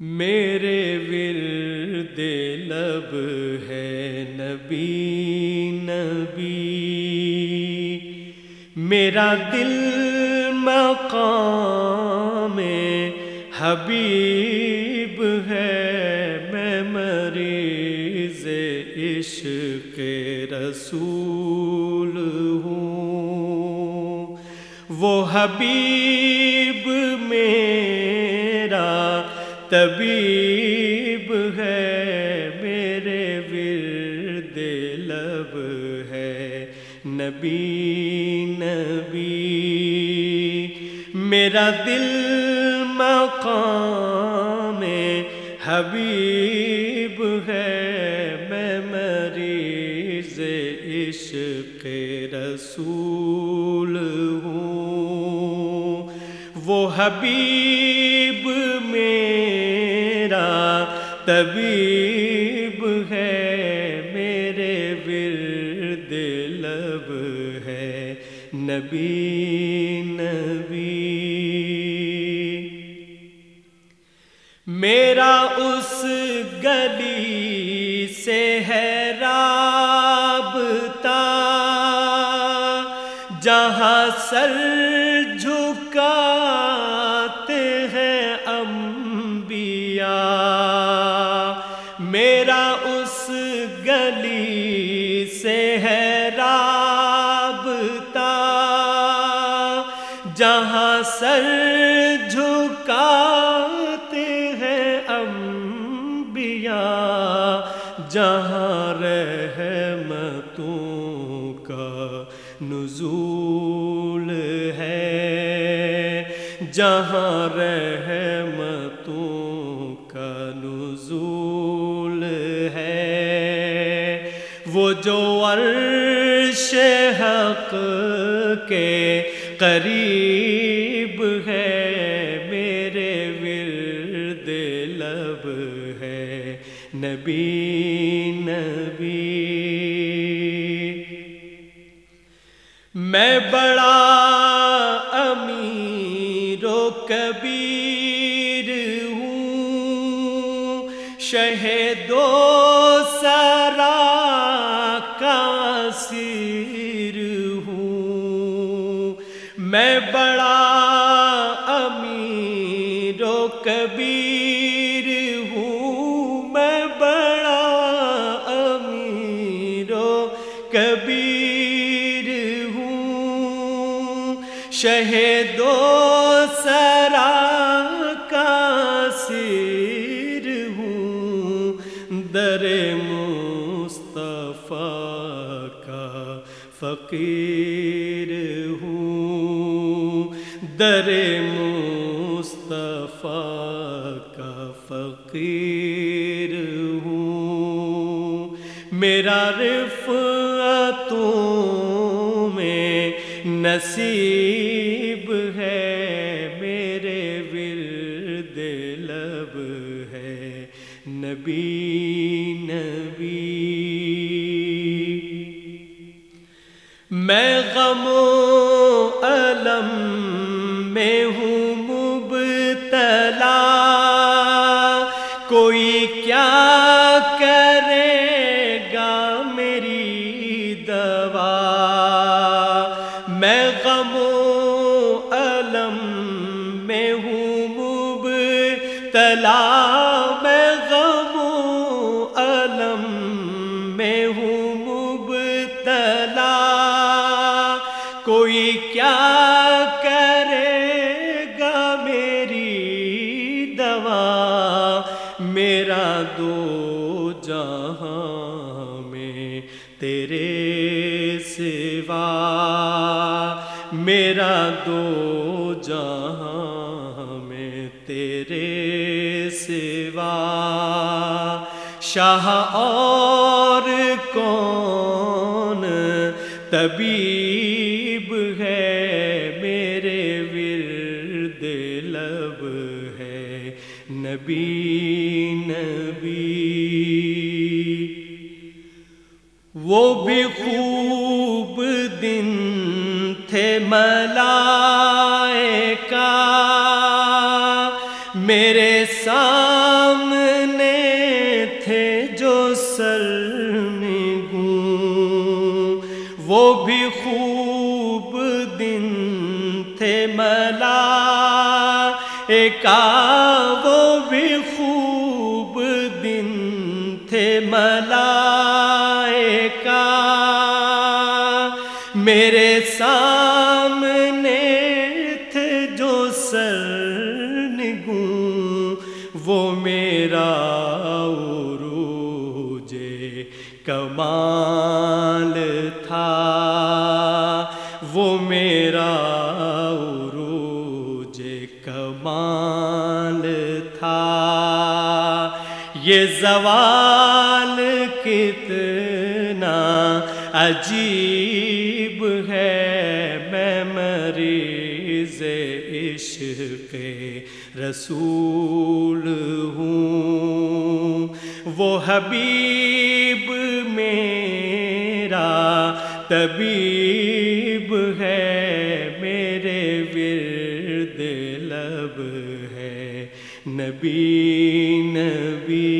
میرے ورد لب ہے نبی نبی۔ میرا دل مقام حبیب ہے، میں مریض عشق رسول ہوں۔ وہ حبیب میرا طبیب ہے، میرے ورد لب ہے۔ نبی نبی، میرا دل مقام حبیب ہے۔ میں مریض عشق رسول ہوں۔ وہ حبیب طبیب ہے، میرے ورد لب ہے۔ نبی نبی۔ میرا اس گلی سے ہے رابطہ، جہاں سر جھکاتے سے ہے رابطہ۔ جہاں سر جھکاتے ہیں انبیاء، جہاں رحمتوں کا نزول ہے۔ جہاں رحمتوں وہ جو عرش حق کے قریب ہے، میرے ورد لب ہے۔ نبی نبی۔ میں بڑا کا سیر ہوں۔ میں بڑا امیر و کبیر ہوں۔ میں بڑا امیر و کبیر ہوں۔ شہد و سرا کا سیر فقیر ہوں۔ در مصطفیٰ کا فقیر ہوں۔ میرا رفعتوں میں نصیب ہے، میرے ورد لب ہے۔ نبی میں غم و علم میں ہوں مبتلا۔ کوئی کیا کرے گا میری دوا؟ میں غم و علم میں ہوں مبتلا۔ میں دو جہاں میں تیرے سوا میرا دو جہاں میں تیرے سوا شاہ اور کون طبیب سامنے تھے جو سر میں گوں وہ بھی خوب دن تھے ملا۔ ایک وہ بھی خوب دن تھے ملا۔ ایک میرے سامنے کمال تھا، وہ میرا عروج کمال تھا۔ یہ زوال کتنا عجیب ہے، میں مریض عشق رسول ہوں۔ وہ حبیب طبیب ہے میرے ورد لب ہے۔ نبی نبی